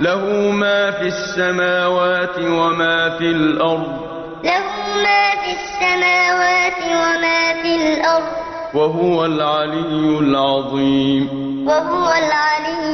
له ما في السماوات وما في الأرض. له ما في السماوات وما في الأرض. وهو العلي العظيم. وهو العلي